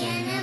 जान